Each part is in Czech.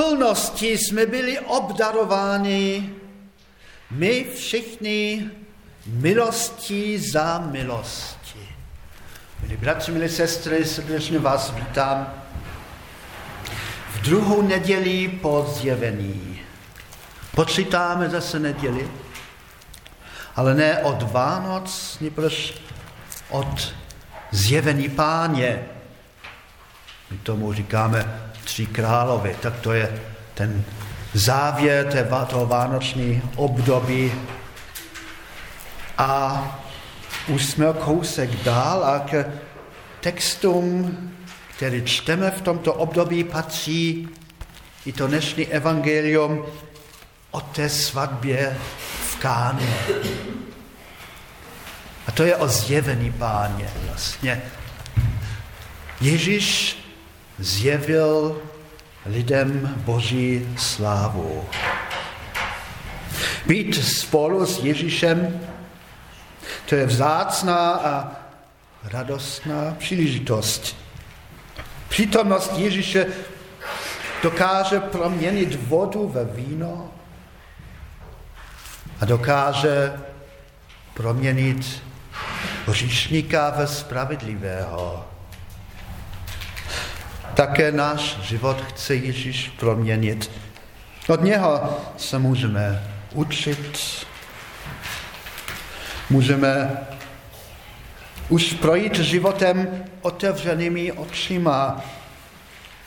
Plnosti jsme byli obdarováni my všichni milostí za milosti. Milí bratři, milí sestry, srdečně vás vítám v druhou neděli po zjevení. Počítáme zase neděli, ale ne od Vánoc, nebož od zjevení páně. My tomu říkáme tři královi, tak to je ten závěr toho vánoční období. A už jsme kousek dál a k textům, který čteme v tomto období, patří i to dnešní evangelium o té svatbě v Káně. A to je o zjevení páně vlastně. Ježíš zjevil lidem Boží slávu. Být spolu s Ježíšem, to je vzácná a radostná příležitost. Přítomnost Ježíše dokáže proměnit vodu ve víno a dokáže proměnit hříšníka ve spravedlivého. Také náš život chce Ježíš proměnit. Od něho se můžeme učit, můžeme už projít životem otevřenými očima.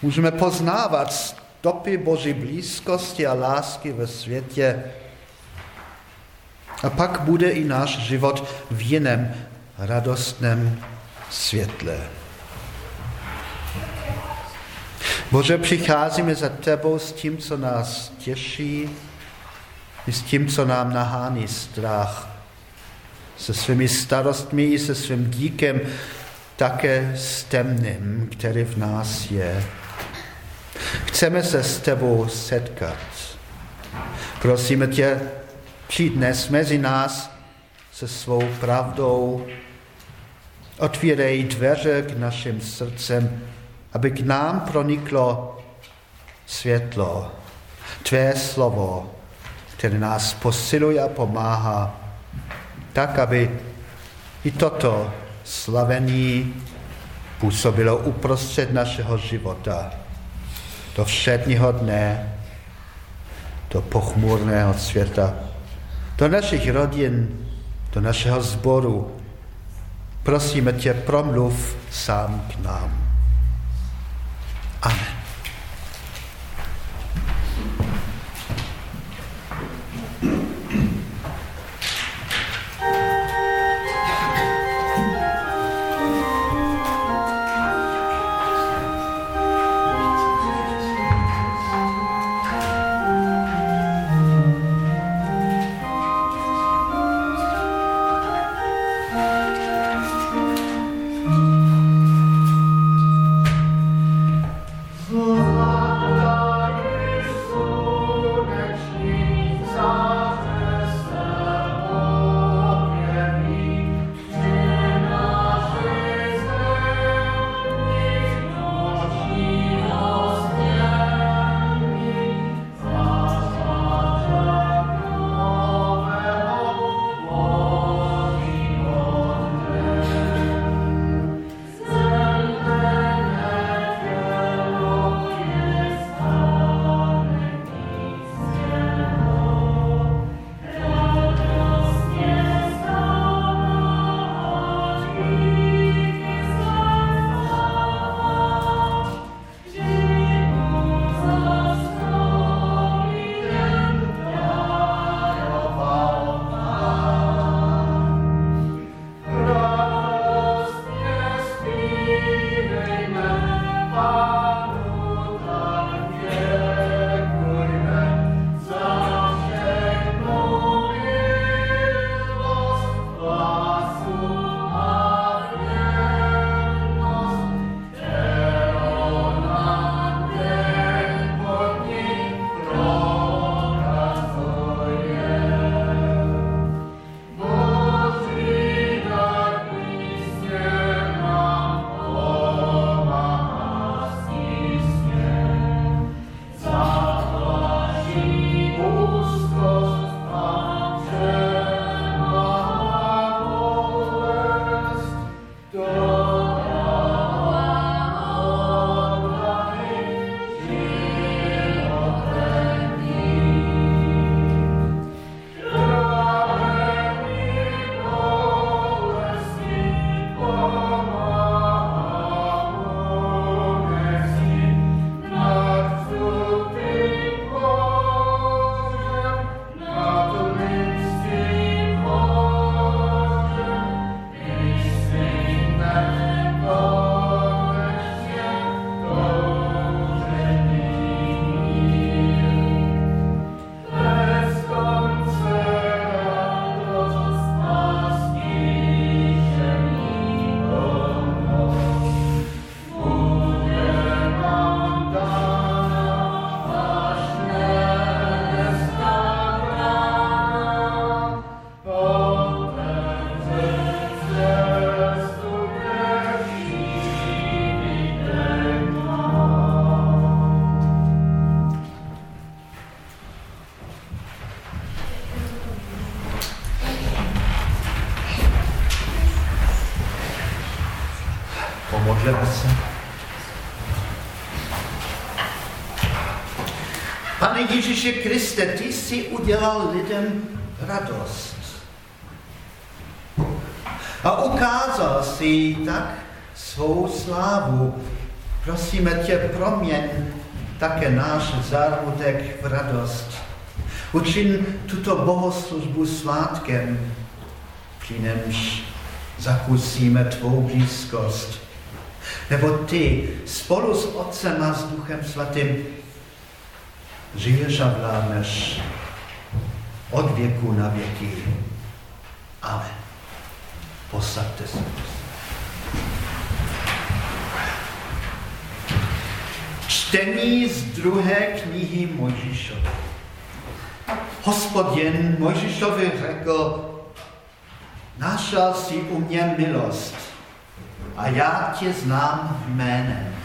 Můžeme poznávat stopy Boží blízkosti a lásky ve světě. A pak bude i náš život v jiném radostném světle. Bože, přicházíme za tebou s tím, co nás těší, i s tím, co nám nahání strach. Se svými starostmi i se svým díkem, také s temným, který v nás je. Chceme se s tebou setkat. Prosíme tě, přijď dnes mezi nás se svou pravdou. Otvírej dveře k našim srdcem, aby k nám proniklo světlo, Tvé slovo, které nás posiluje a pomáhá, tak, aby i toto slavení působilo uprostřed našeho života, do všedního dne, do pochmurného světa, do našich rodin, do našeho sboru. Prosíme tě, promluv sám k nám. Amen. Ježíši Kriste, ty jsi udělal lidem radost. A ukázal si tak svou slávu. Prosíme tě, proměň také náš zárudek v radost. Učin tuto bohoslužbu svátkem, při němž zakusíme tvou blízkost. Nebo ty spolu s Otcem a s Duchem Svatým žiješ a vládneš od věku na věky. Amen. Posaďte se. Čtení z druhé knihy Mojžíšové. Hospodin Mojžíšovi řekl, našel si u mě milost a já tě znám jménem.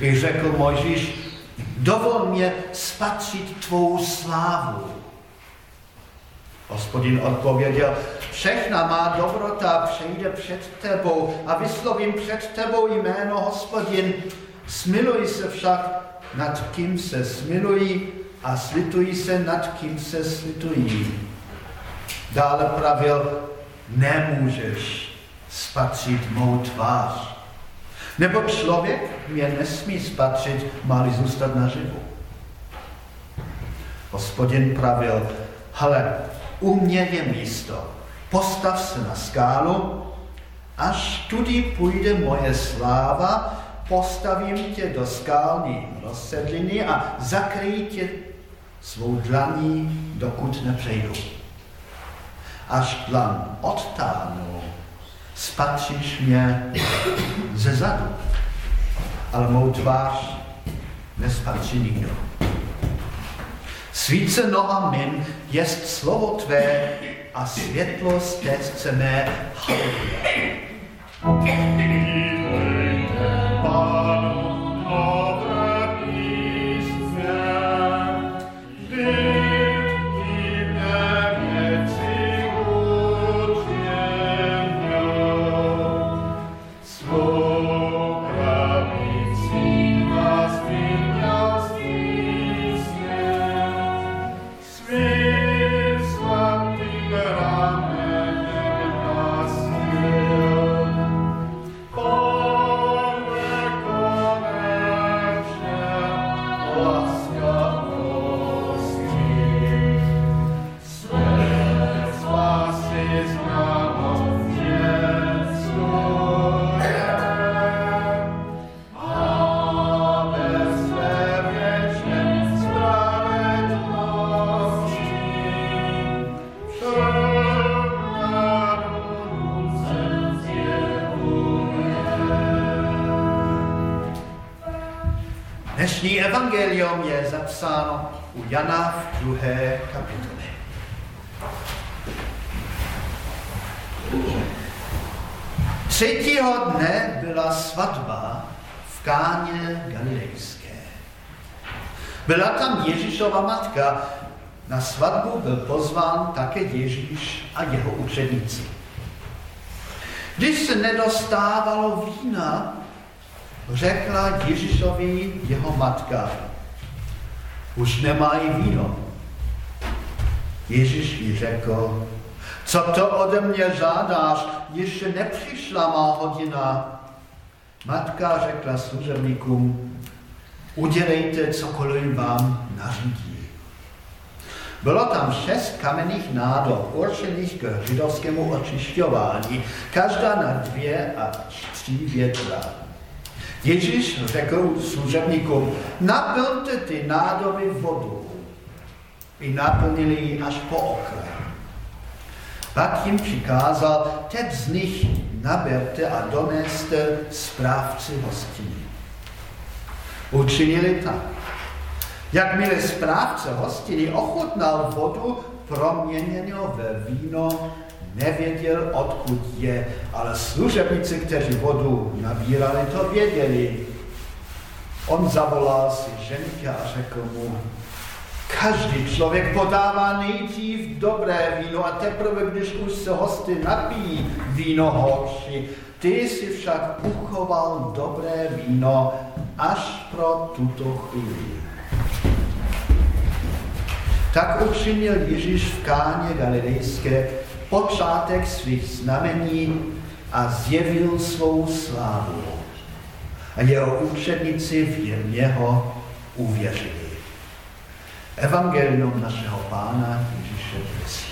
I řekl Mojžíš, dovol mě spatřit tvou slávu. Hospodin odpověděl, všechna má dobrota přejde před tebou a vyslovím před tebou jméno hospodin. Smiluj se však nad kým se smilují a slitují se nad kým se slitují. Dále pravil, nemůžeš spatřit mou tvář. Nebo člověk mě nesmí spatřit, má-li zůstat naživu. Hospodin pravil, hele, u mě je místo, postav se na skálu, až tudy půjde moje sláva, postavím tě do skální rozsedliny a zakryjí tě svou dlaní, dokud nepřejdu. Až dlan odtáhnu, spatříš mě ze zadu, ale mou tvář nespatří nikdo. Svíceno mým jest slovo tvé a světlost té mé. Jana v druhé kapitole. Třetího dne byla svatba v Káně Galilejské. Byla tam Ježíšova matka. Na svatbu byl pozván také Ježíš a jeho učeníci. Když se nedostávalo vína, řekla Ježíšovi jeho matka, už nemají víno. Ježíš jí řekl, co to ode mě žádáš, ještě nepřišla má hodina. Matka řekla služebníkům, udělejte cokoliv vám nařídí. Bylo tam šest kamenných nádob určených k židovskému očišťování, každá na dvě a tři větra. Ježíš řekl služebníkům, naplňte ty nádoby vodu. I naplnili ji až po okraj. Pak jim přikázal, teď z nich naberte a doneste správci hostiny. Učinili tak. Jakmile správce hostiny ochutnal vodu proměněnou ve víno, nevěděl, odkud je, ale služebníci, kteří vodu nabírali, to věděli. On zavolal si ženky a řekl mu, každý člověk podává nejdřív dobré víno a teprve, když už se hosty napíjí víno horší. Ty si však uchoval dobré víno až pro tuto chvíli. Tak učinil Ježíš v Káně Galilejské počátek svých znamení a zjevil svou slávu. A jeho učeníci v něho uvěřili. Evangelium našeho Pána Ježíše Krista.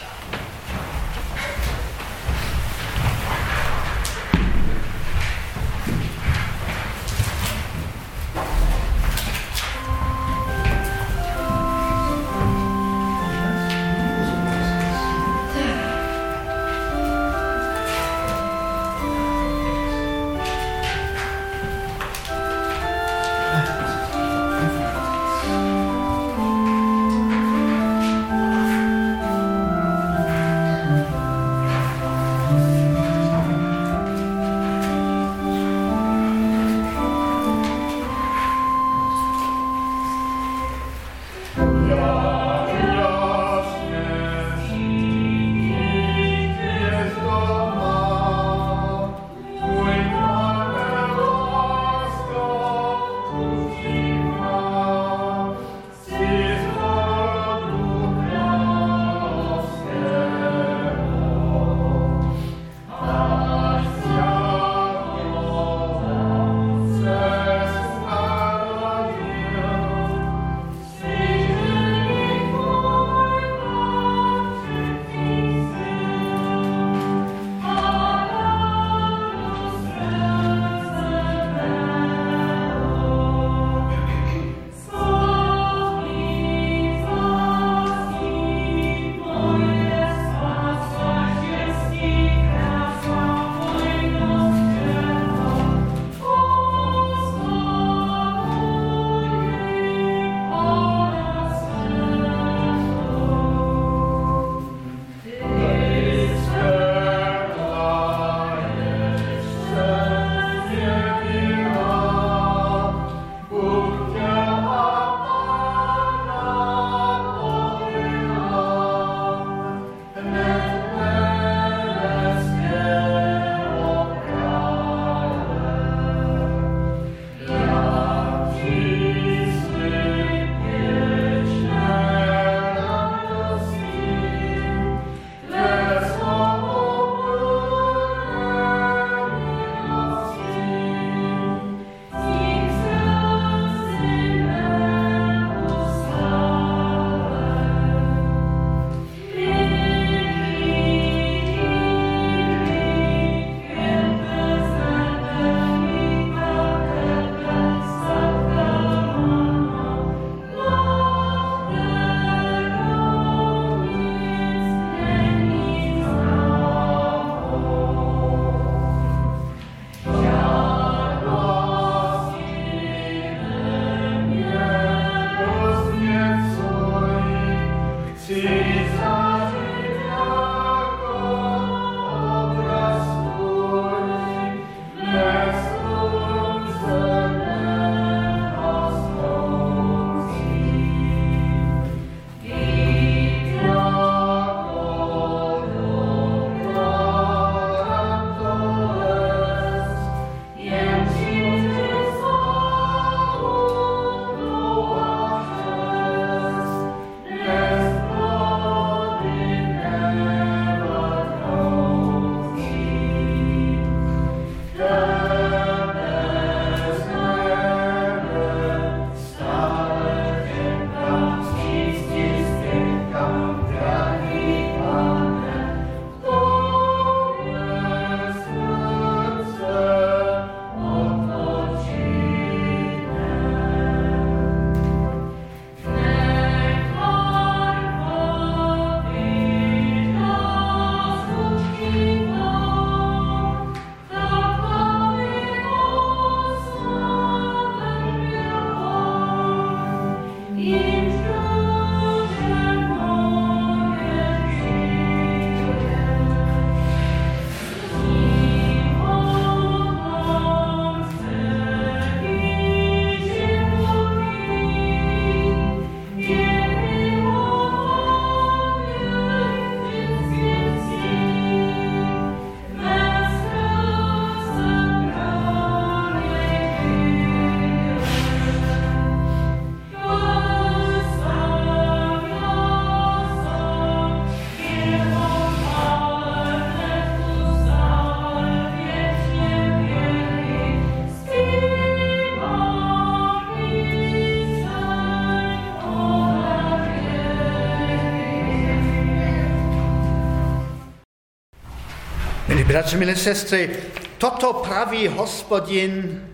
Bratři, milí sestry, toto praví hospodin,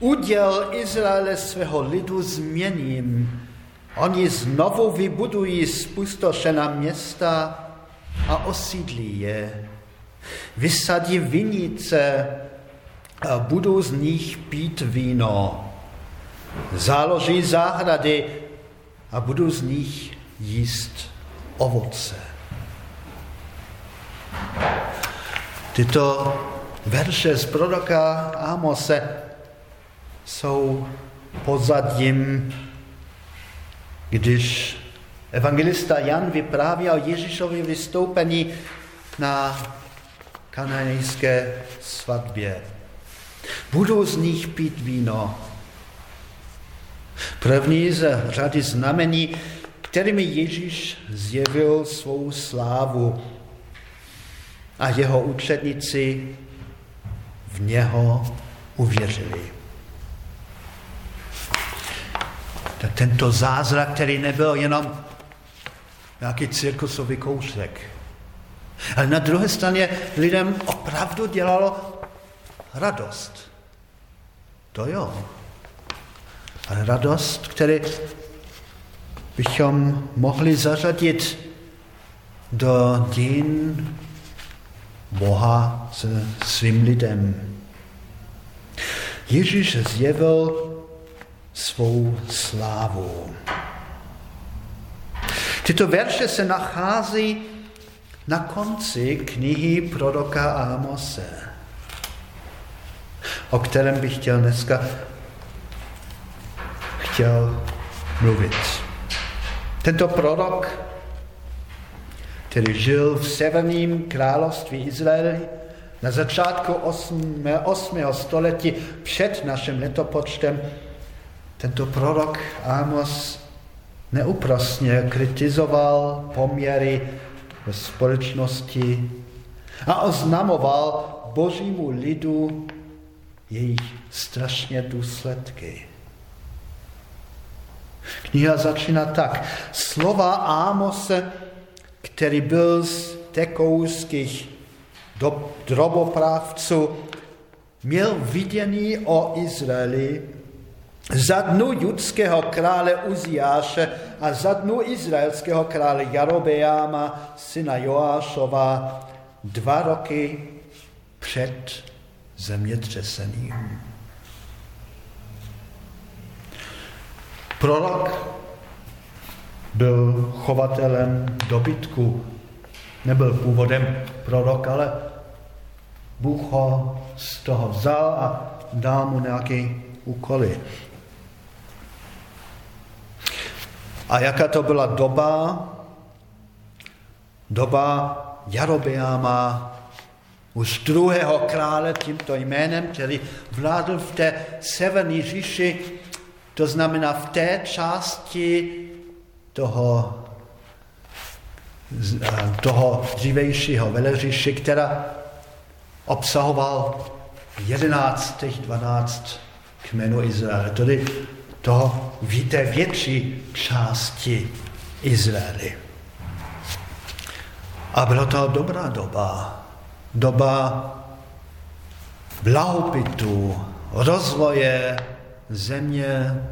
uděl Izraele svého lidu změním. Oni znovu vybudují spustošená města a osídlí je. Vysadí vinice a budou z nich pít víno. Záloží zahrady a budou z nich jíst ovoce. Tyto verše z proroka Amose jsou pozadím, když evangelista Jan vypráví o Ježíšově vystoupení na kananejské svatbě. Budou z nich pít víno. První z řady znamení, kterými Ježíš zjevil svou slávu a jeho učedníci v něho uvěřili. Tak tento zázrak, který nebyl jenom nějaký cirkusový kousek, ale na druhé straně lidem opravdu dělalo radost. To jo. Ale radost, který bychom mohli zařadit do dějin Boha se svým lidem. Ježíš zjevil svou slávu. Tyto verše se nachází na konci knihy proroka Amose, o kterém bych chtěl dneska chtěl mluvit. Tento prorok který žil v severním království Izraeli na začátku 8. 8. století před naším letopočtem, tento prorok Amos neúprostně kritizoval poměry ve společnosti a oznamoval božímu lidu jejich strašně důsledky. Kniha začíná tak. Slova Ámose který byl z tekouských droboprávců, měl vidění o Izraeli za dnu judského krále Uziáše a za dnu izraelského krále Jarobeáma, syna Joášova, dva roky před zemětřesením. Prorok byl chovatelem dobytku. Nebyl původem prorok, ale Bůh ho z toho vzal a dal mu nějaké úkoly. A jaká to byla doba? Doba Jarobeáma, už druhého krále tímto jménem, který vládl v té severní říši, to znamená v té části toho, toho dřívejšího veleříše, která obsahoval 11 těch 12 kmenů Izraele, tedy toho víte větší části Izraeli. A byla to dobrá doba. Doba blahobytu, rozvoje země,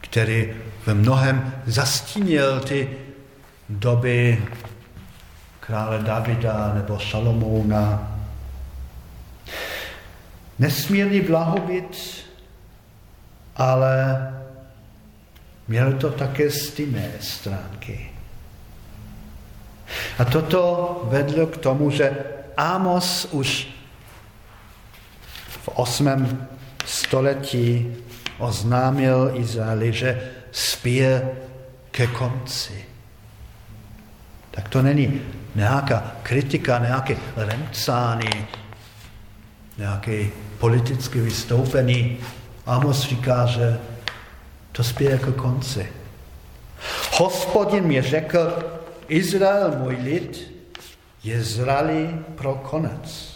který v mnohem zastínil ty doby krále Davida nebo Šalomouna. Nesmírný blahobyt, ale měl to také stejné stránky. A toto vedlo k tomu, že Amos už v 8. století oznámil Izraeli, že spěje ke konci. Tak to není nějaká kritika, nějaké remcány, nějaké politické vystoupení. Amos říká, že to spěje ke konci. Hospodin mi řekl, Izrael, můj lid, je zralý pro konec.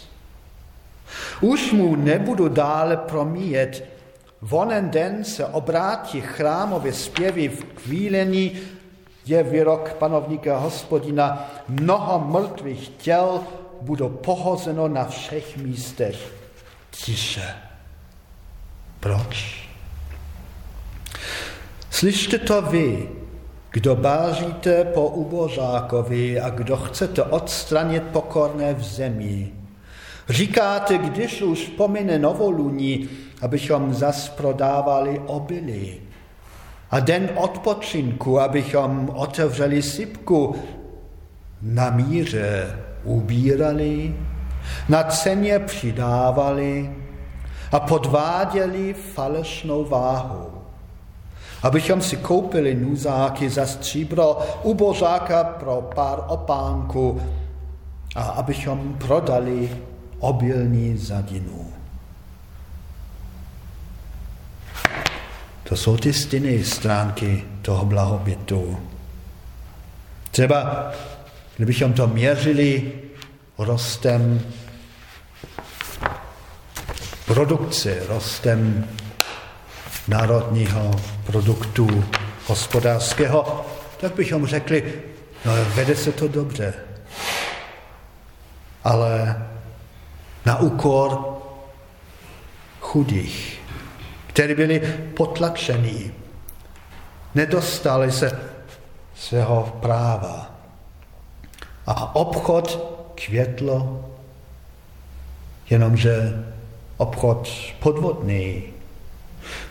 Už mu nebudu dále promíjet Vonen den se obrátí chrámově zpěvy v kvílení, je výrok panovníka hospodina, mnoho mrtvých těl bude pohozeno na všech místech tiše. Proč? Slyšte to vy, kdo bážíte po ubožákovi a kdo chcete odstranit pokorné v zemi. Říkáte, když už pomine novoluní, abychom zas prodávali obily. A den odpočinku, abychom otevřeli sypku, na míře ubírali, na ceně přidávali a podváděli falešnou váhu. Abychom si koupili nuzáky za stříbro, ubožáka pro pár opánku a abychom prodali obilní zadinu. To jsou ty stinné stránky toho blahobytu. Třeba, kdybychom to měřili rostem produkce, rostem národního produktu hospodářského, tak bychom řekli, no vede se to dobře. Ale na úkor chudých, kteří byli potlačení, nedostali se svého práva. A obchod květlo, jenomže obchod podvodný.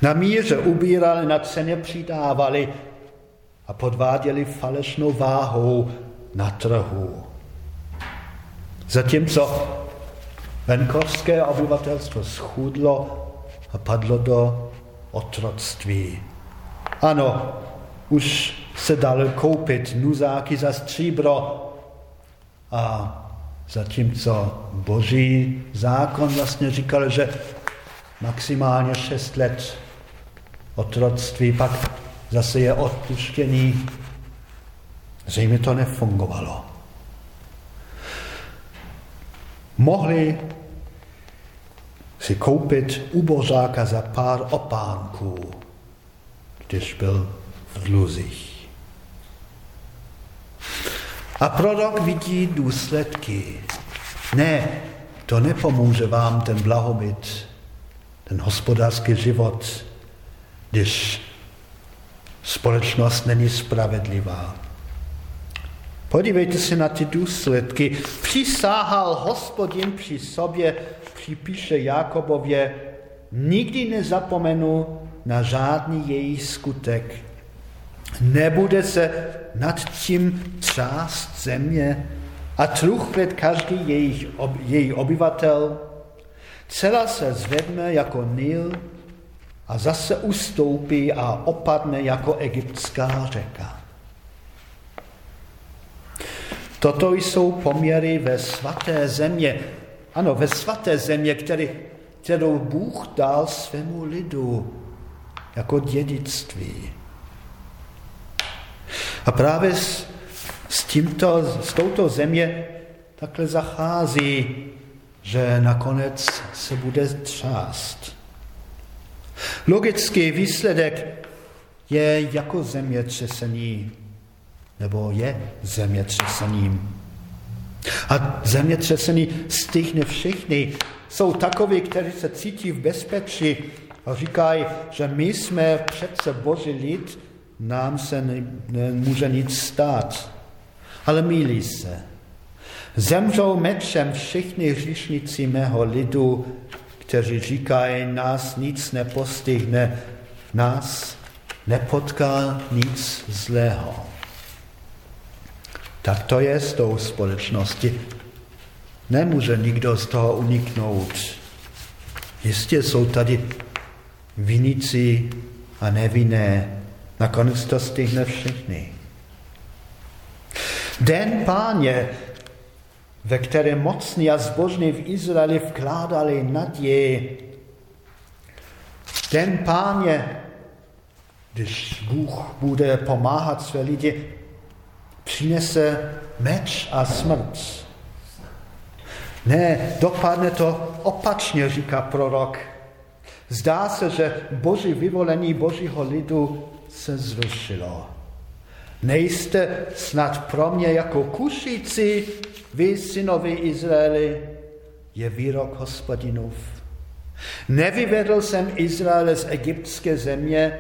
Na míře ubírali, na ceně přidávali a podváděli falešnou váhou na trhu. Zatímco venkovské obyvatelstvo schudlo a padlo do otroctví. Ano, už se dalo koupit nuzáky za stříbro a Zatímco boží zákon vlastně říkal, že maximálně šest let otroctví, pak zase je odpuštěný. Zřejmě to nefungovalo. Mohli si koupit u božáka za pár opánků, když byl v dluzích. A prorok vidí důsledky. Ne, to nepomůže vám ten blahobyt, ten hospodářský život, když společnost není spravedlivá. Podívejte se na ty důsledky. Přisáhal hospodin při sobě, připíše Jakobově, nikdy nezapomenu na žádný její skutek. Nebude se nad tím třást země a truchlet každý jejich, ob, její obyvatel. Celá se zvedne jako Nil a zase ustoupí a opadne jako egyptská řeka. Toto jsou poměry ve svaté země. Ano, ve svaté země, který, kterou Bůh dal svému lidu jako dědictví. A právě s, s, tímto, s touto země takhle zachází, že nakonec se bude třást. Logický výsledek je jako zemětřesení, nebo je zemětřesením. A zemětřesení stihne všichni. Jsou takoví, kteří se cítí v bezpečí a říkají, že my jsme přece boží lid, nám se nemůže nic stát. Ale mílí se. Zemřou mečem všichni hříšníci mého lidu, kteří říkají, nás nic nepostihne, nás nepotká nic zlého. Tak to je s tou společností. Nemůže nikdo z toho uniknout. Jistě jsou tady vinici a nevinné, Nakonec to stihne všechny. Den páně, ve kterém mocní a zbožní v Izraeli vkládali naději. Den páně, když Bůh bude pomáhat své lidi, přinese meč a smrt. Ne, dopadne to opačně, říká prorok. Zdá se, že boží vyvolení božího lidu se zrušilo. Nejste snad pro mě jako kušíci, vy synovi Izraeli, je výrok hospodinův. Nevyvedl jsem Izraele z egyptské země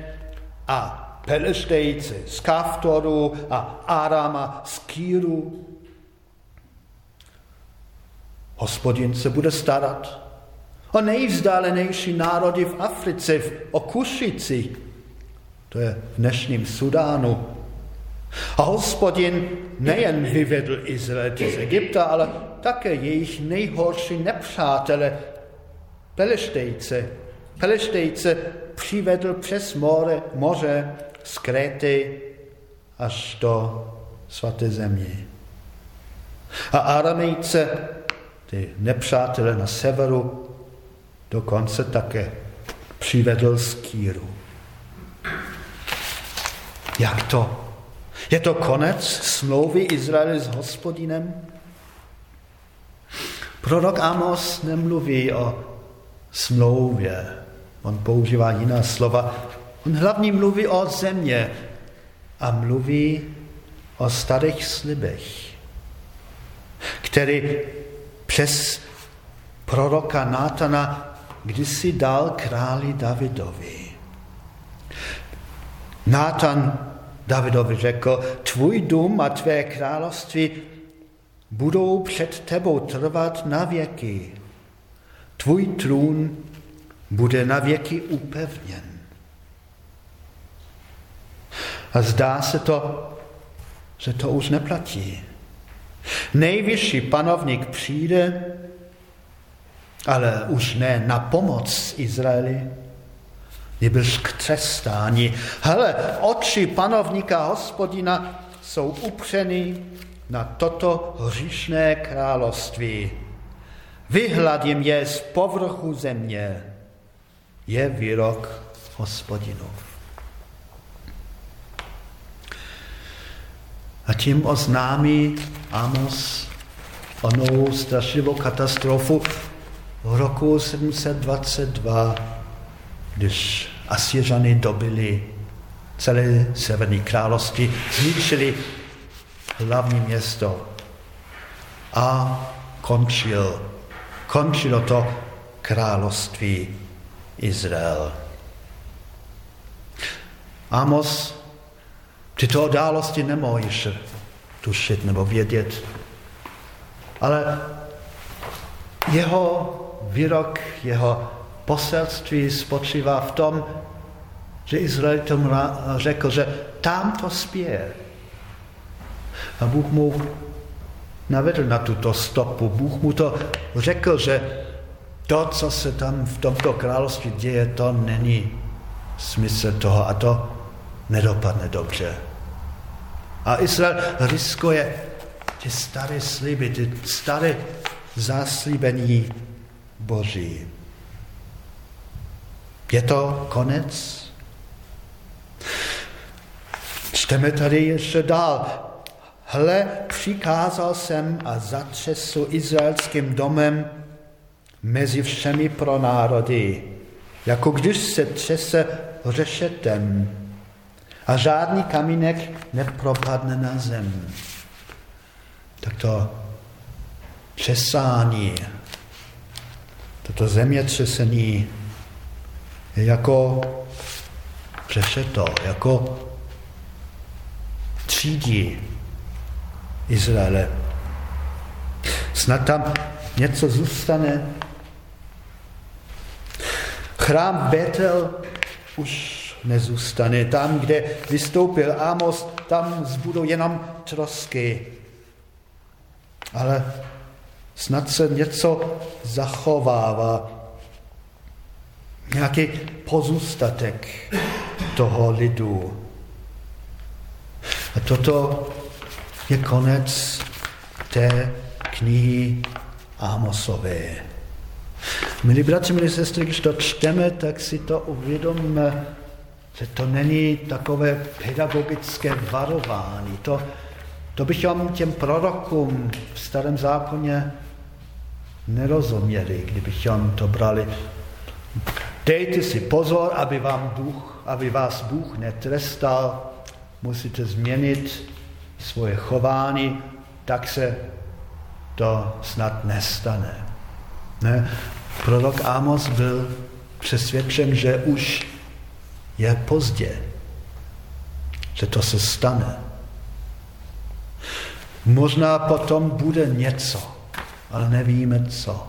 a Peleštejce z Kaftoru a Arama z Kýru. Hospodin se bude starat o nejvzdálenější národy v Africe, o Kušici, to je v dnešním Sudánu. A hospodin nejen vyvedl Izraelity z Egypta, ale také jejich nejhorší nepřátele, Peleštejce. Peleštejce přivedl přes more, moře z Kréty až do svaté země. A Aramejce, ty nepřátelé na severu, dokonce také přivedl z Kýru. Jak to? Je to konec smlouvy Izraele s hospodinem? Prorok Amos nemluví o smlouvě. On používá jiná slova. On hlavně mluví o země a mluví o starých slibech, který přes proroka Nátana kdysi dal králi Davidovi. Nátan Davidovi řekl, tvůj dům a tvé království budou před tebou trvat na věky. Tvůj trůn bude na věky upevněn. A zdá se to, že to už neplatí. Nejvyšší panovník přijde, ale už ne na pomoc Izraeli, nebyl k trestání. Hele, oči panovníka hospodina jsou upřeny na toto hříšné království. Vyhladím je z povrchu země, je výrok hospodinův. A tím oznámí Amos onou strašlivou katastrofu v roku 722, když Asieřany dobili celé severní království, zničili hlavní město a končil, končilo to království Izrael. Amos tyto události nemohl ještě tušit nebo vědět, ale jeho výrok, jeho poselství spočívá v tom, že Izrael tomu řekl, že tam to spěje. A Bůh mu navedl na tuto stopu. Bůh mu to řekl, že to, co se tam v tomto království děje, to není smysl toho a to nedopadne dobře. A Izrael riskuje ty staré sliby, ty staré zaslíbení Boží. Je to konec? Čteme tady ještě dál. Hle, přikázal jsem a zatřesl izraelským domem mezi všemi pro národy, jako když se třese řešetem a žádný kamínek nepropadne na zem. Tak to třesání, toto zemětřesení je jako přešeto, jako třídí Izraele. Snad tam něco zůstane. Chrám Betel už nezůstane. Tam, kde vystoupil Amos, tam zbudou jenom trosky. Ale snad se něco zachovává. Nějaký pozůstatek toho lidu. A toto je konec té knihy Amosové. Milí bratři, milí sestry, když to čteme, tak si to uvědomíme, že to není takové pedagogické varování. To, to bychom těm prorokům v starém zákoně nerozuměli, kdybychom to brali. Dejte si pozor, aby, vám Bůh, aby vás Bůh netrestal, musíte změnit svoje chování, tak se to snad nestane. Ne? Prorok Amos byl přesvědčen, že už je pozdě, že to se stane. Možná potom bude něco, ale nevíme co.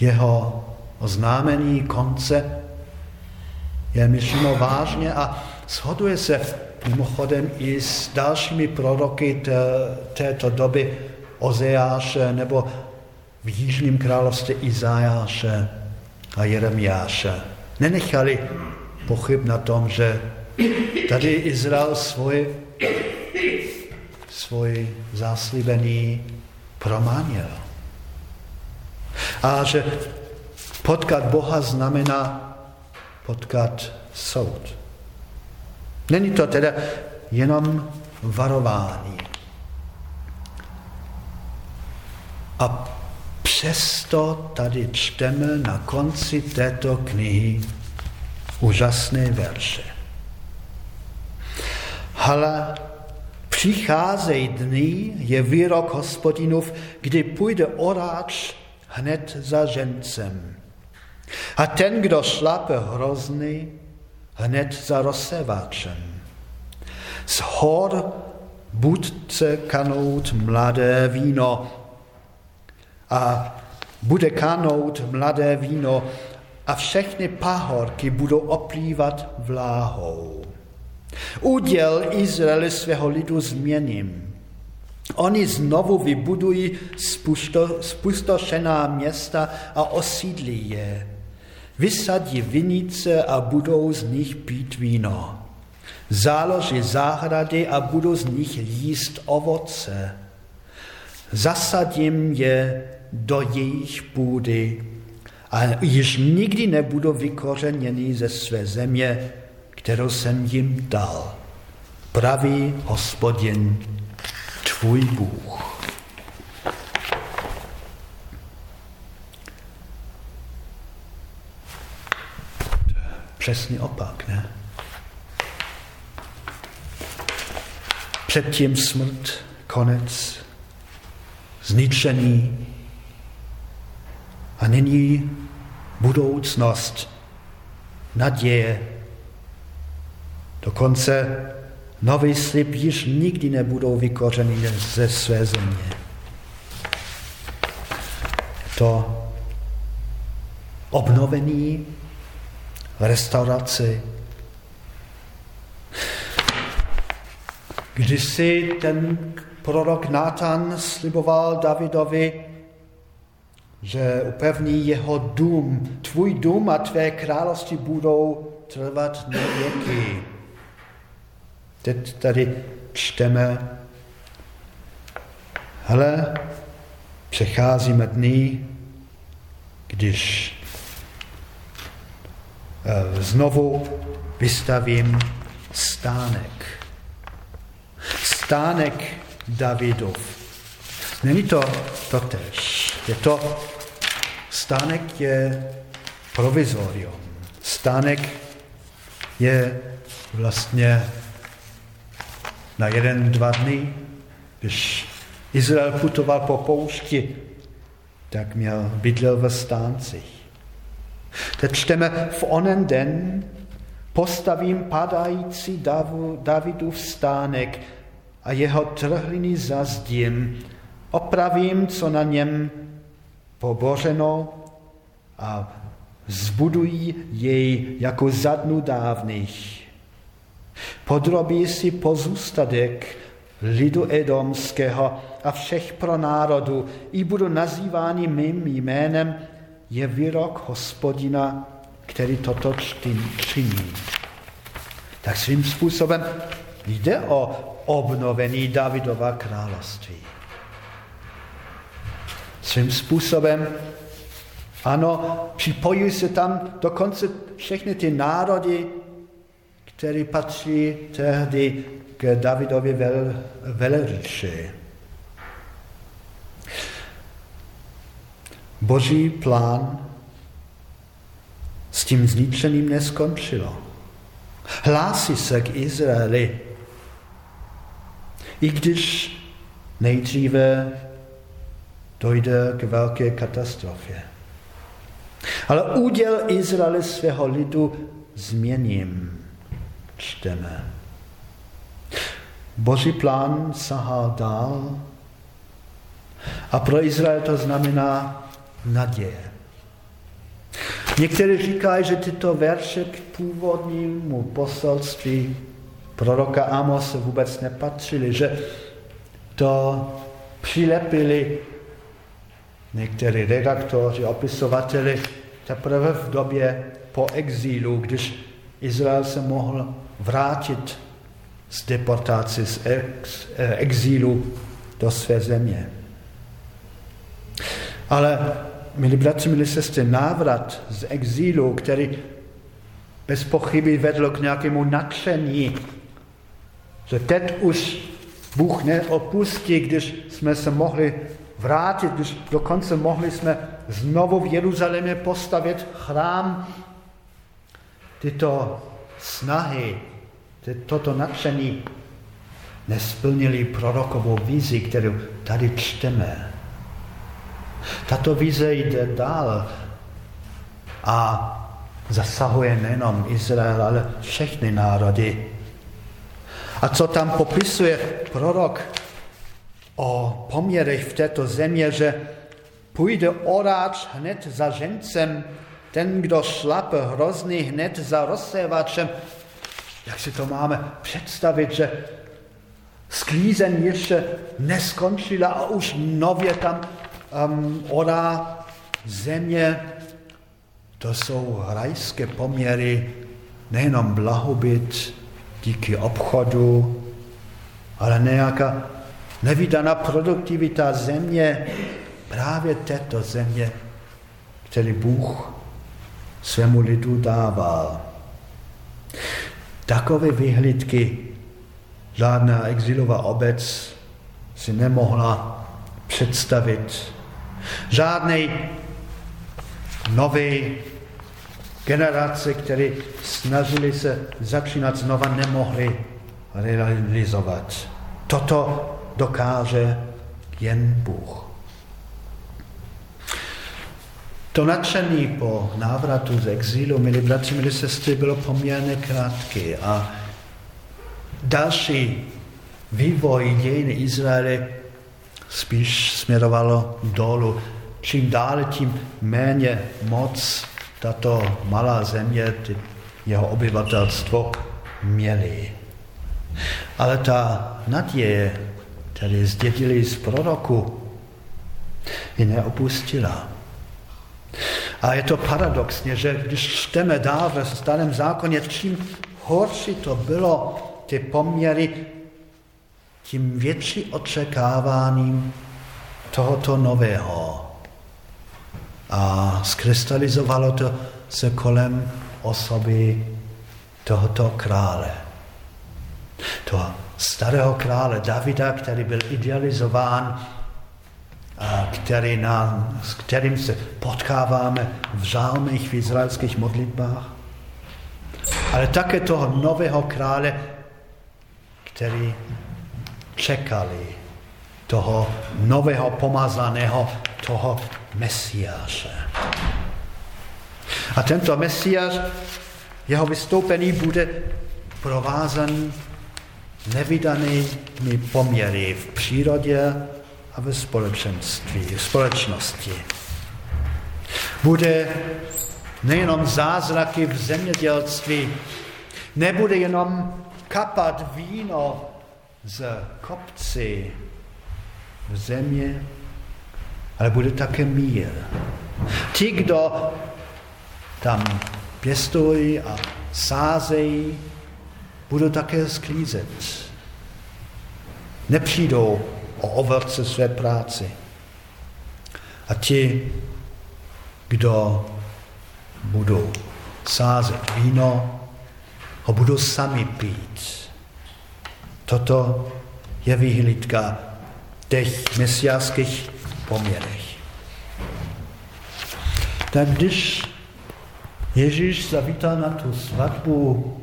Jeho oznámení konce je myšleno vážně a shoduje se mimochodem i s dalšími proroky této doby Ozeáše nebo v Jižním království Izajáše a Jeremiáše. Nenechali pochyb na tom, že tady Izrael svůj, svůj záslíbený promanil. A že potkat Boha znamená potkat soud. Není to teda jenom varování. A přesto tady čteme na konci této knihy úžasné verše. Ale přicházejí dny, je výrok hospodinův, kdy půjde oráč hned za žencem. A ten, kdo šlape hrozný, hned za rozseváčem. Z hor budce kanout mladé víno a bude kanout mladé víno a všechny pahorky budou oplývat vláhou. Úděl Izraeli svého lidu změním. Oni znovu vybudují spustošená města a osídlí je vysadí vinice a budou z nich pít víno. Záloží zahrady a budou z nich jíst ovoce. Zasadím je do jejich půdy a již nikdy nebudou vykořeněni ze své země, kterou jsem jim dal. Pravý hospodin, tvůj Bůh. Přesný opak, ne? Předtím smrt, konec, zničený a nyní budoucnost, naděje. Dokonce nový slib již nikdy nebudou vykořeny ze své země. To obnovený restauraci. Když si ten prorok Nátan sliboval Davidovi, že upevní jeho dům, tvůj dům a tvé království budou trvat na věky. Teď tady čteme, hele, přecházíme dny, když Eh, znovu vystavím stánek. Stánek Davidov. Není to totež. Je to, stánek je provizorium. Stánek je vlastně na jeden, dva dny, když Izrael putoval po poušti, tak měl bydlel ve stáncích. Teď čteme, v onen den postavím padající Davidův stánek a jeho trhliny zazdím, opravím, co na něm pobořeno a zbudují jej jako zadnu dávných. Podrobí si pozůstatek lidu edomského a všech pro národu i budou nazýváni mým jménem je výrok hospodina, který toto činí. Tak svým způsobem jde o obnovení Davidova království. Svým způsobem, ano, připojují se tam dokonce všechny ty národy, které patří tehdy k Davidovi vel, velryši. Boží plán s tím zničeným neskončilo. Hlásí se k Izraeli, i když nejdříve dojde k velké katastrofě. Ale úděl Izraele svého lidu změním, čteme. Boží plán sahá dál a pro Izrael to znamená naděje. Někteří říkají, že tyto verše k původnímu poselství proroka Amos vůbec nepatřily, že to přilepili někteří redaktoři, opisovateli teprve v době po exílu, když Izrael se mohl vrátit z deportace, z ex, eh, exílu do své země. Ale, milí bratři, milí sestry, návrat z exílu, který bez pochyby vedl k nějakému nadšení, že teď už Bůh neopustí, když jsme se mohli vrátit, když dokonce mohli jsme znovu v Jeruzalémě postavit chrám. Tyto snahy, toto nadšení nesplnili prorokovou vizi, kterou tady čteme. Tato vize jde dál a zasahuje nejenom Izrael, ale všechny národy. A co tam popisuje prorok o poměrech v této země, že půjde oráč hned za žencem, ten, kdo šlape hrozný hned za rozsévačem. Jak si to máme představit, že sklízen ještě neskončila a už nově tam um, orá země. To jsou rajské poměry, nejenom blahobyt díky obchodu, ale nějaká nevydaná produktivita země, právě této země, který Bůh svému lidu dával. Takové vyhlídky žádná exilová obec si nemohla představit. Žádný nový generace, které snažili se začínat znova, nemohli realizovat. Toto dokáže jen Bůh. To nadšení po návratu z exílu, milí bratři, milí sestry, bylo poměrně krátké a další vývoj dějiny Izraele spíš směrovalo dolů. Čím dále, tím méně moc tato malá země, jeho obyvatelstvo měli. Ale ta naděje, který zdědili z proroku, ji neopustila. A je to paradoxně, že když čteme dál ve starém zákoně, čím horší to bylo, ty poměry, tím větší očekáváním tohoto nového. A skrystalizovalo to se kolem osoby tohoto krále. Toho starého krále Davida, který byl idealizován, a který nám, s kterým se potkáváme v žálmech v izraelských modlitbách, ale také toho nového krále, který čekali toho nového pomazaného, toho Mesiáše. A tento Mesiáš, jeho vystoupení bude provázaný nevydanými poměry v přírodě a ve společenství, v společnosti. Bude nejenom zázraky v zemědělství, nebude jenom kapat víno z kopci v země, ale bude také mír. Ti, kdo tam pěstují a sázejí, budou také sklízet. Nepřijdou o ovoce své práci. A ti, kdo budou sázet víno, ho budou sami pít. Toto je vyhlídka těch mesiářských poměrech. Tak když Ježíš zavítá na tu svatbu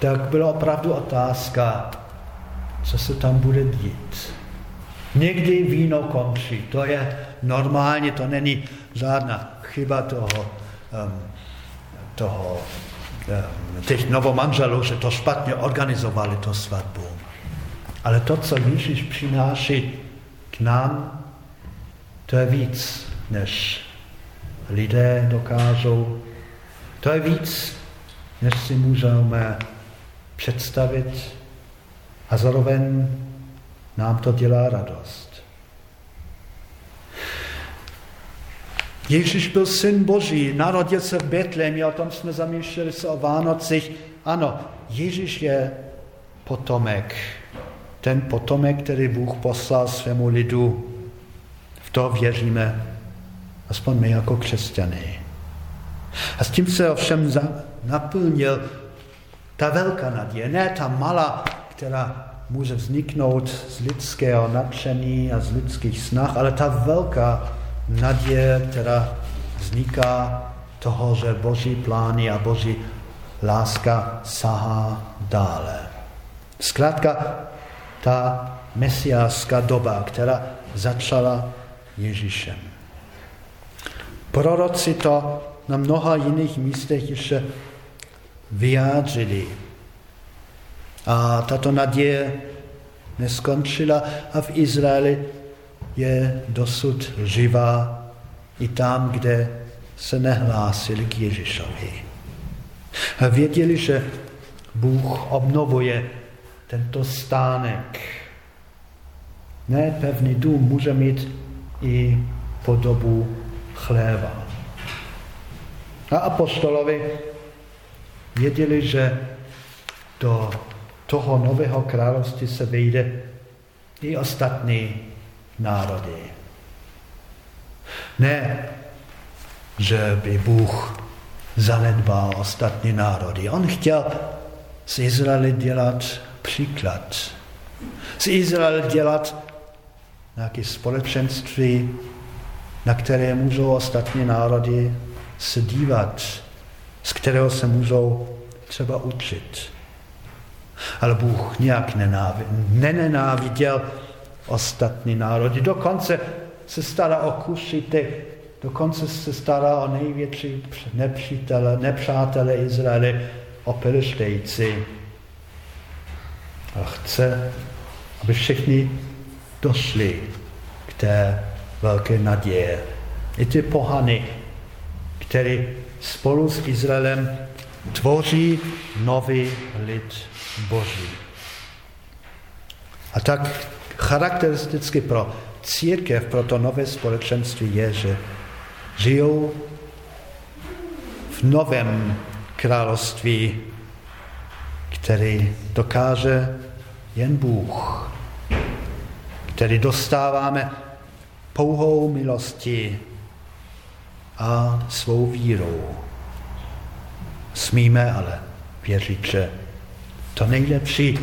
tak byla opravdu otázka, co se tam bude dít. Někdy víno končí, to je normálně, to není žádná chyba toho, um, toho um, těch novomanželů, že to špatně organizovali, to svatbu. Ale to, co Ježíš přináší k nám, to je víc, než lidé dokážou. To je víc, než si můžeme představit a zároveň nám to dělá radost. Ježíš byl syn Boží, narodil se v Betlémě, o tom jsme zamýšleli se o Vánocích. Ano, Ježíš je potomek, ten potomek, který Bůh poslal svému lidu. V to věříme, aspoň my jako křesťané. A s tím se ovšem naplnil ta velká naděje, ne ta malá, která může vzniknout z lidského nadšení a z lidských snah, ale ta velká naděje, která vzniká toho, že Boží plány a Boží láska sahá dále. Zkrátka, ta mesiářská doba, která začala Ježíšem. Proroci to na mnoha jiných místech ještě vyjádřili. A tato naděje neskončila a v Izraeli je dosud živá i tam, kde se nehlásili k Ježíšovi. A věděli, že Bůh obnovuje tento stánek. Ne pevný dům může mít i podobu chléva. A apostolovi věděli, že do toho nového království se vejde i ostatní národy. Ne, že by Bůh zanedbal ostatní národy. On chtěl z Izraele dělat příklad. Z Izraele dělat nějaké společenství, na které můžou ostatní národy se dívat, z kterého se můžou třeba učit. Ale Bůh nějak nenenáviděl ostatní národy. Dokonce se stará o kušity, dokonce se stará o největší nepřítele, nepřátele Izraele, o Pelištejci. A chce, aby všichni došli k té velké naděje. I ty pohany, který spolu s Izraelem tvoří nový lid Boží. A tak charakteristicky pro církev, pro to nové společenství je, že žijou v novém království, který dokáže jen Bůh, který dostáváme pouhou milostí a svou vírou. Smíme ale věřit, že to nejlepší,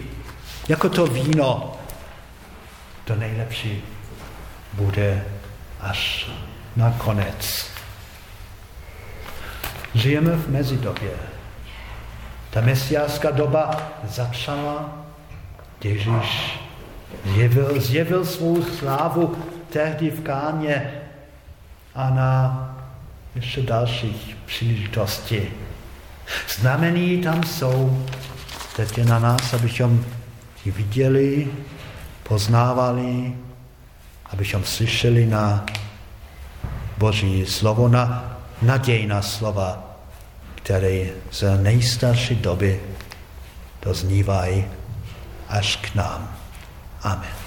jako to víno, to nejlepší bude až na konec. Žijeme v mezidobě. Ta mesiářská doba začala, Ježíš zjevil, zjevil svou slávu tehdy v Káně a na ještě dalších příležitostí. Znamení tam jsou, teď je na nás, abychom ji viděli, poznávali, abychom slyšeli na Boží slovo, na nadějná slova, které z nejstarší doby doznívají až k nám. Amen.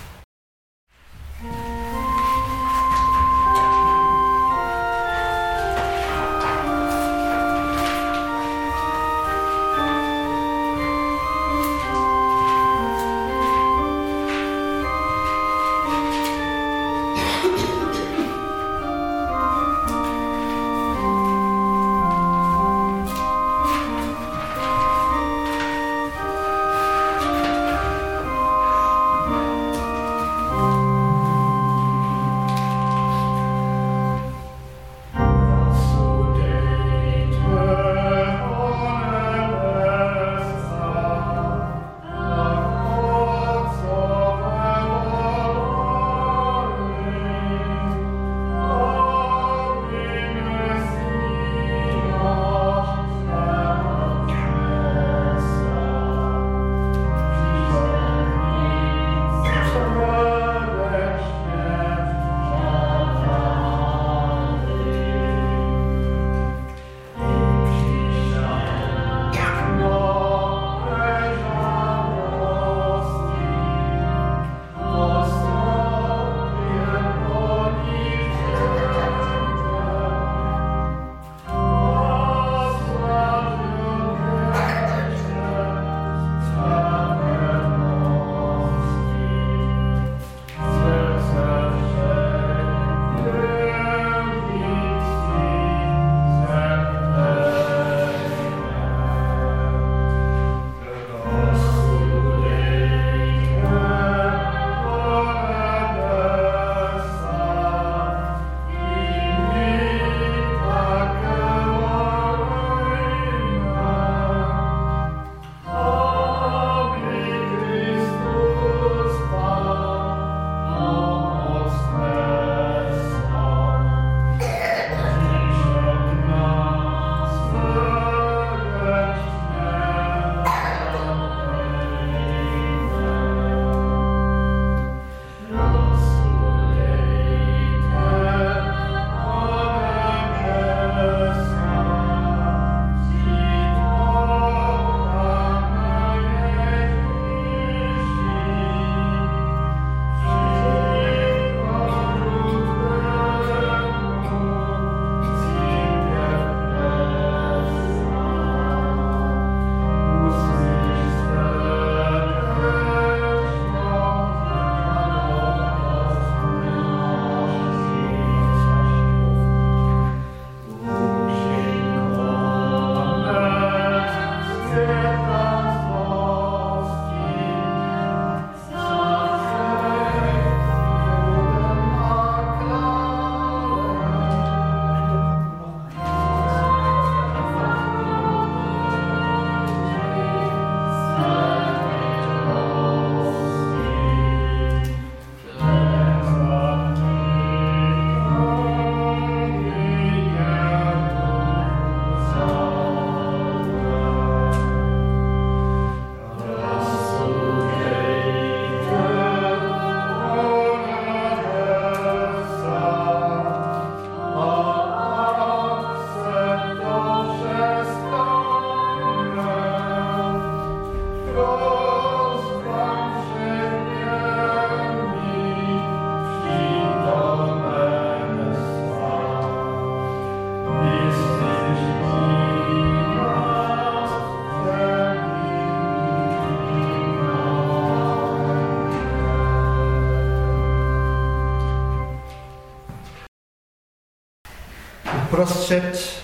Uprostřed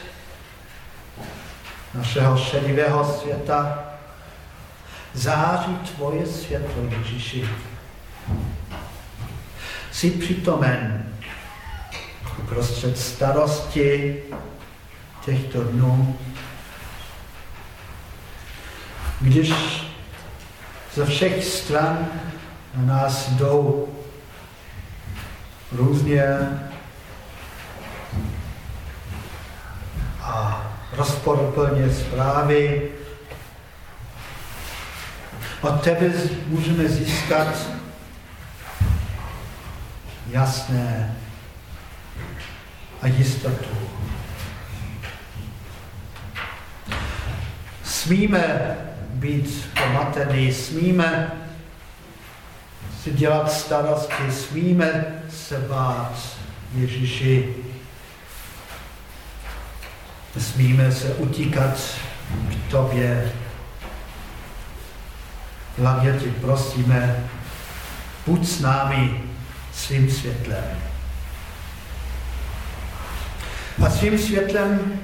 našeho šedivého světa září tvoje světlo, Ježíši. Jsi přitomen uprostřed starosti těchto dnů, když ze všech stran na nás jdou různě a rozporuplně zprávy. Od tebe můžeme získat jasné a jistotu. Smíme být pomatený, smíme si dělat starosti, smíme se bát Ježíši. Smíme se utíkat k tobě. Hlavně tě prosíme, buď s námi svým světlem. A svým světlem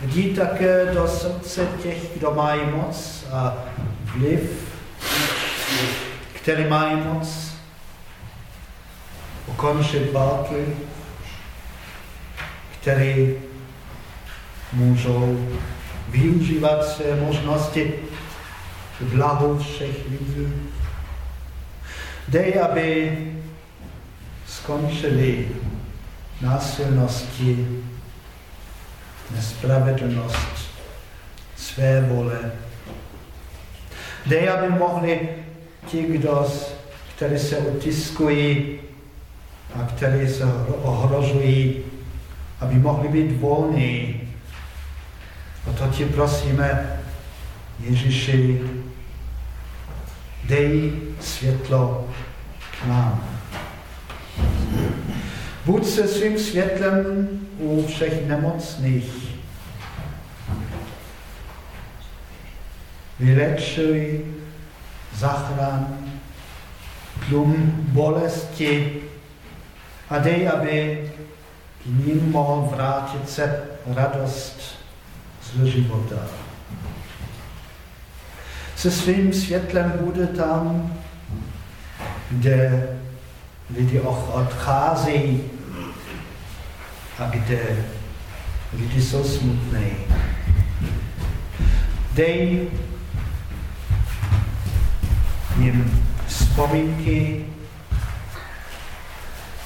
Jdi také do srdce těch, kdo mají moc a vliv, který mají moc ukončit války, který můžou využívat své možnosti k blahu všech lidí. Dej, aby skončili násilnosti nespravedlnost své vole. Dej, aby mohli ti, kdo, kteří se utiskují a kteří se ohrožují, aby mohli být volní. O to ti prosíme, Ježíši, dej světlo k nám. Buď se svým světlem u všech nemocných. Vylečuj, zachrán, tlum bolesti a dej, aby k ním mohl vrátit se radost z života. Se svým světlem bude tam, kde lidi odcházejí a kde lidi jsou smutné. Dej jim vzpomínky,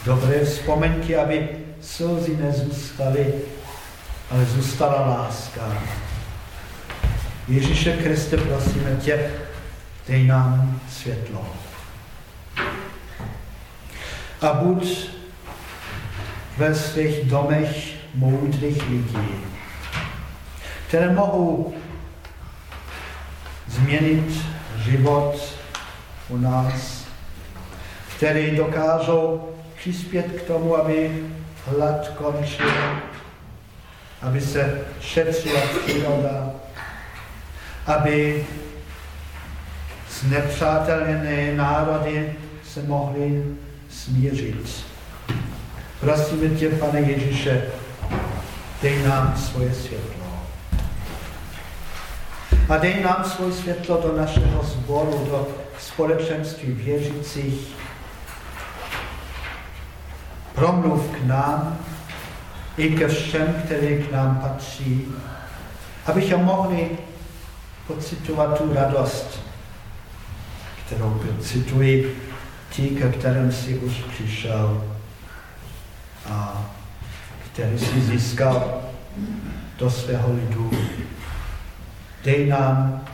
dobré vzpomínky, aby slzy nezůstaly, ale zůstala láska. Ježíše Kriste, prosíme tě, dej nám světlo. A buď ve svých domech moudrých lidí, které mohou změnit život u nás, které dokážou přispět k tomu, aby hlad končil, aby se šetřila příroda, aby znepřátelné národy se mohly smířit. Prosíme tě, pane Ježíše, dej nám svoje světlo. A dej nám svoje světlo do našeho sboru, do společenství věřících. Promluv k nám i ke všem, který k nám patří, abychom mohli pocitovat tu radost, kterou cituji ti, ke kterým jsi už přišel a který si získal do svého lidu. Dej nám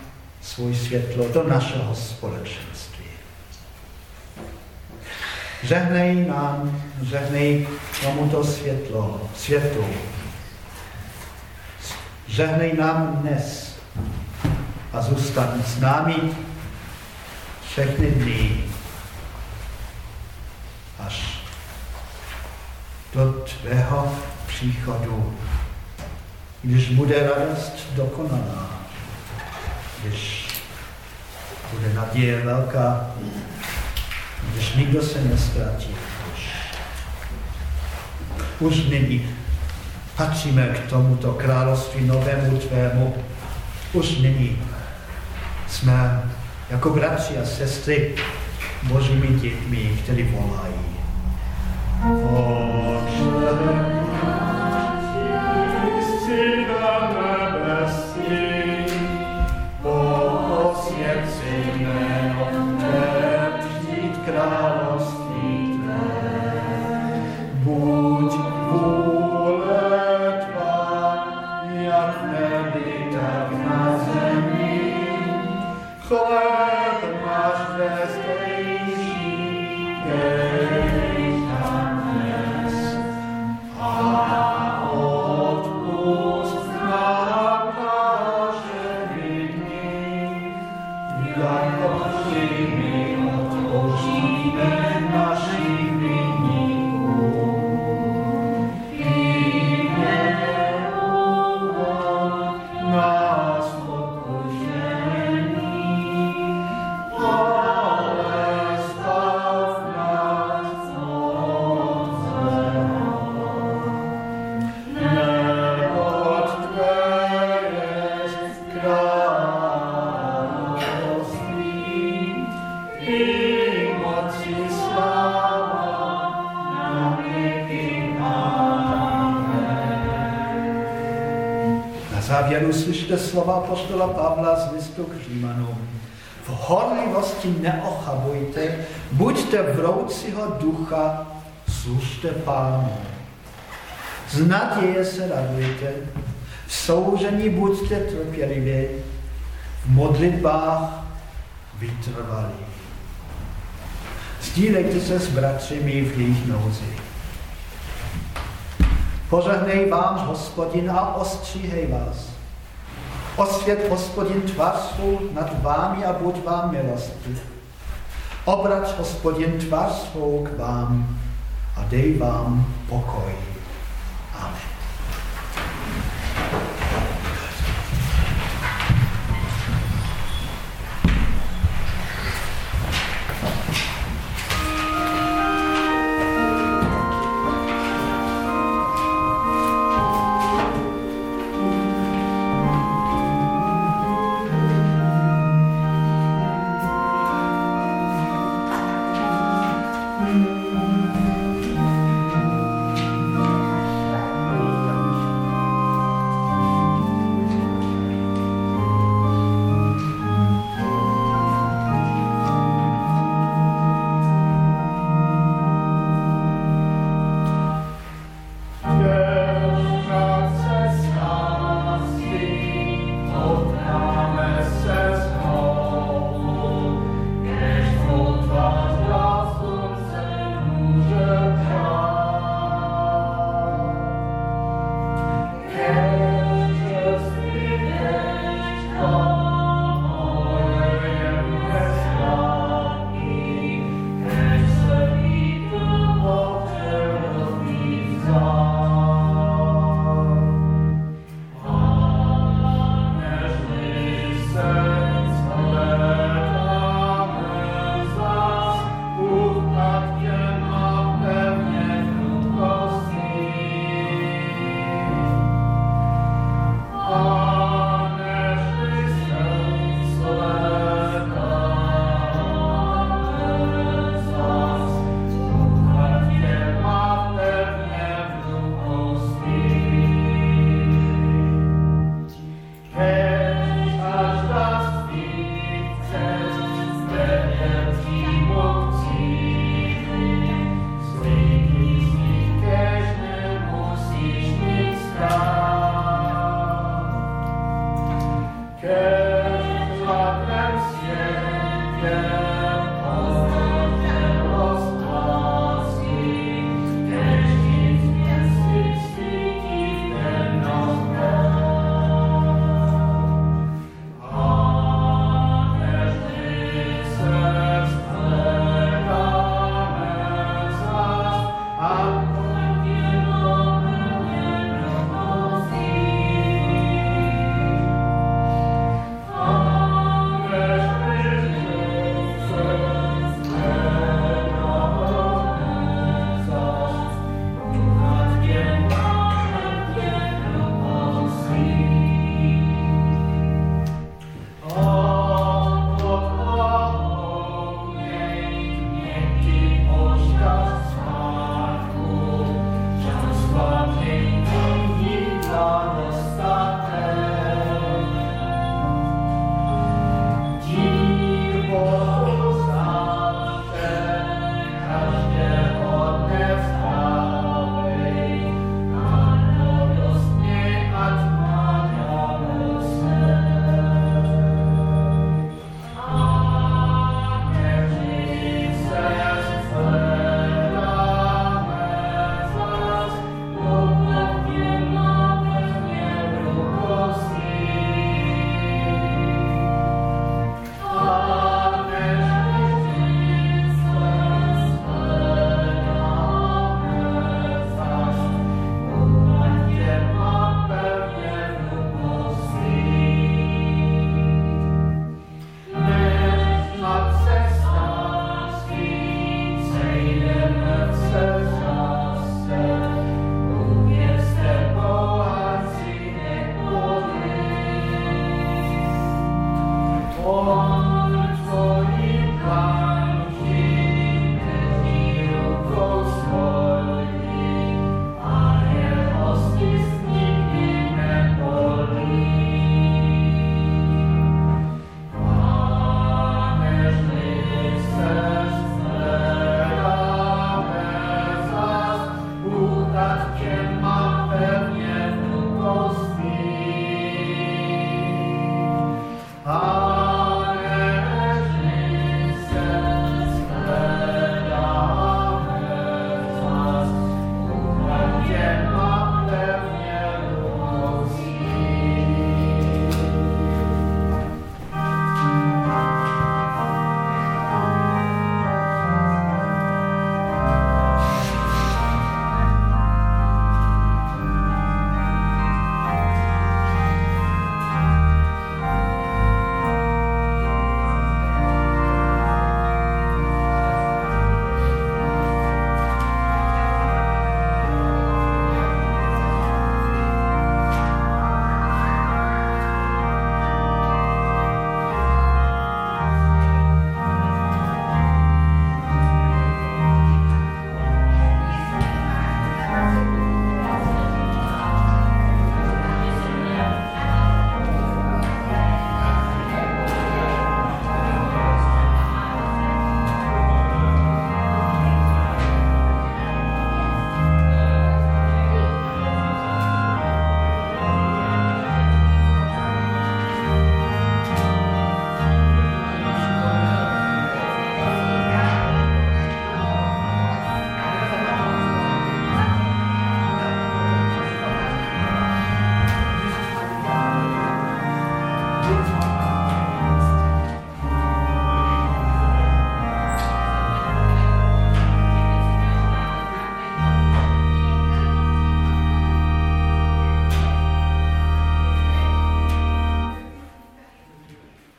svůj světlo do našeho společenství. Žehnej nám, žehnej tomuto světlo, světu. Žehnej nám dnes a zůstaň s námi všechny dny až do tvého příchodu, když bude radost dokonaná, když bude naděje velká, když nikdo se nestratí. Už, nyní patříme k tomuto království novému tvému už nyní. Jsme jako bratři a sestry božími dětmi, kteří volají. Oče, slyšte slova poštola Pavla z listu k Římanům. V horlivosti neochabujte, buďte vroucího ducha, služte pánu. Z naděje se radujte, v soužení buďte trpěliví, v modlitbách vytrvalí. Sdílejte se s bratřimi v jejich nouzi. Požehnej vám hospodin a ostříhej vás. Osvět hospodin tvář svou nad vámi a buď vám milostí. Obrať hospodin tvář svou k vám a dej vám pokoj.